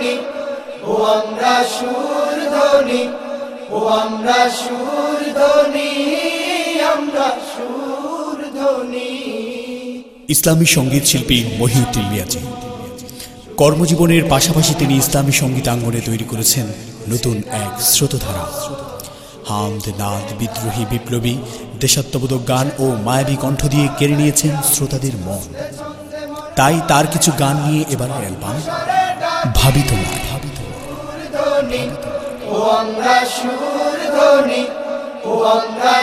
ধ্বনি, ও আমরা সুর ধ্বনি, ও আমরা সুর ধ্বনি, আমরা সুর ধ্বনি। ইসলামী সংগীত শিল্পী মহিউদ্দিন মিয়াজি। কর্মজীবনের পাশাপাশি তিনি ইসলামী সঙ্গীতাঙ্গনে তৈরি করেছেন নতুন এক স্রোতধারা। হামদ, নাদ, বিদ্রোহী, বিপ্লবী, দেশাত্মবোধক গান ও মায়াবী কণ্ঠ দিয়ে কেড়ে নিয়েছেন শ্রোতাদের মন। তাই তার কিছু গান নিয়ে এবার অ্যালবাম ভাবিত না ভাবিত। ও আমরা সুর ধ্বনি ও আমরা